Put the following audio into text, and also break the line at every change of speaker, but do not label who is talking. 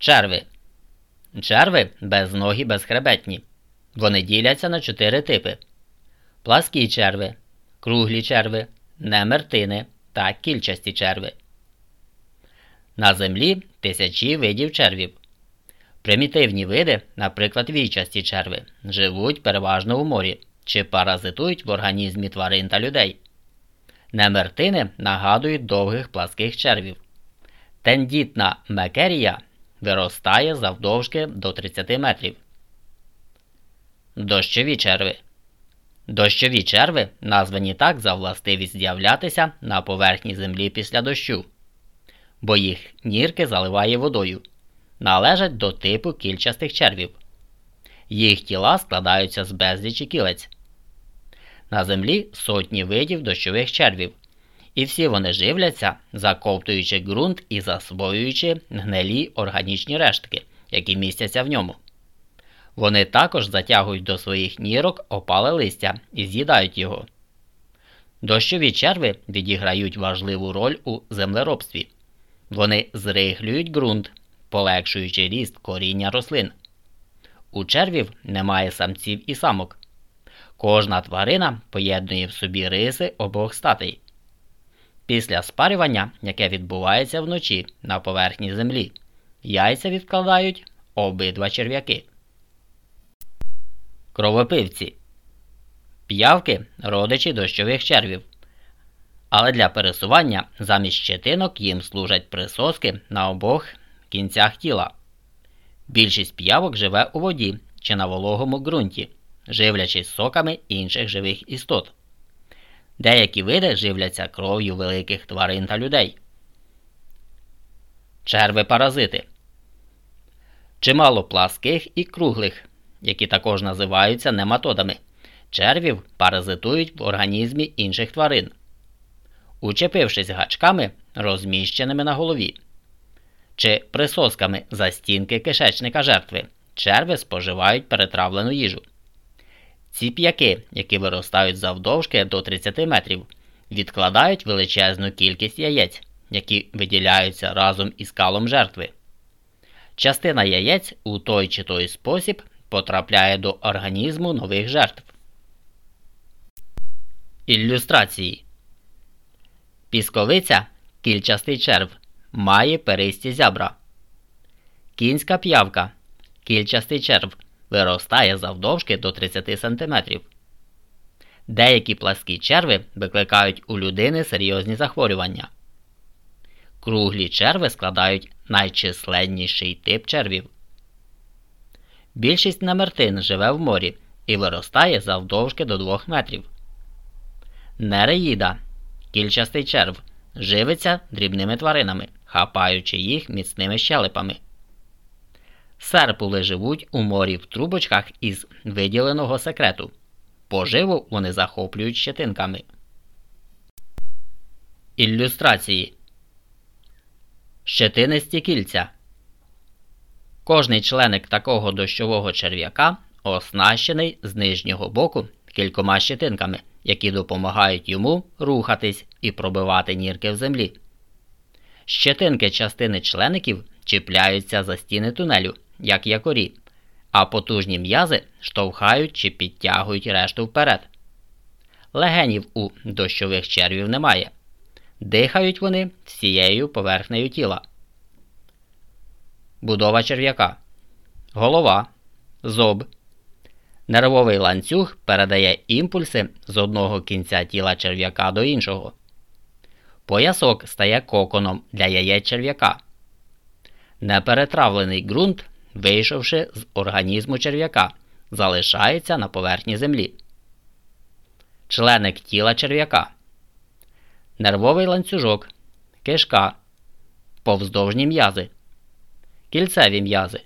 Черви. Черви безногі безхребетні. Вони діляться на чотири типи: пласкі черви, круглі черви, немертини та кільчасті черви. На землі тисячі видів червів. Примітивні види, наприклад, війчасті черви, живуть переважно у морі чи паразитують в організмі тварин та людей. Немертини нагадують довгих пласких червів. Тендітна мекерія виростає завдовжки до 30 метрів. Дощові черви. Дощові черви названі так за властивість з'являтися на поверхні землі після дощу, бо їх нірки заливає водою. Належать до типу кільчастих червів. Їх тіла складаються з безлічі кілець. На землі сотні видів дощових червів, і всі вони живляться, заковтуючи ґрунт і засвоюючи гнилі органічні рештки, які містяться в ньому. Вони також затягують до своїх нірок опале листя і з'їдають його. Дощові черви відіграють важливу роль у землеробстві. Вони зрихлюють ґрунт, полегшуючи ріст коріння рослин. У червів немає самців і самок. Кожна тварина поєднує в собі риси обох статей. Після спарювання, яке відбувається вночі на поверхні землі, яйця відкладають обидва черв'яки. Кровопивці п'явки родичі дощових червів. Але для пересування замість щетинок їм служать присоски на обох кінцях тіла. Більшість п'явок живе у воді чи на вологому ґрунті, живлячись соками інших живих істот. Деякі види живляться кров'ю великих тварин та людей. Черви паразити чимало пласких і круглих, які також називаються нематодами. Червів паразитують в організмі інших тварин, учепившись гачками, розміщеними на голові, чи присосками за стінки кишечника жертви, черви споживають перетравлену їжу. Ці п'яки, які виростають завдовжки до 30 метрів, відкладають величезну кількість яєць, які виділяються разом із калом жертви. Частина яєць у той чи той спосіб потрапляє до організму нових жертв. Ілюстрації Пісковиця кільчастий черв має перисті зябра. Кінська п'явка кільчастий черв виростає завдовжки до 30 см. Деякі пласкі черви викликають у людини серйозні захворювання. Круглі черви складають найчисленніший тип червів. Більшість намертин живе в морі і виростає завдовжки до 2 метрів. Нереїда кільчастий черв живиться дрібними тваринами, хапаючи їх міцними щелепами. Серпули живуть у морі в трубочках із виділеного секрету. Поживу вони захоплюють щетинками. Ілюстрації Щетинисті кільця. Кожний членик такого дощового черв'яка оснащений з нижнього боку кількома щетинками, які допомагають йому рухатись і пробивати нірки в землі. Щетинки частини члеників чіпляються за стіни тунелю як якорі, а потужні м'язи штовхають чи підтягують решту вперед. Легенів у дощових червів немає. Дихають вони всією поверхнею тіла. Будова черв'яка. Голова. Зоб. Нервовий ланцюг передає імпульси з одного кінця тіла черв'яка до іншого. Поясок стає коконом для яєць черв'яка. Неперетравлений ґрунт вийшовши з організму черв'яка, залишається на поверхні землі. Членик тіла черв'яка, нервовий ланцюжок, кишка, повздовжні м'язи, кільцеві м'язи,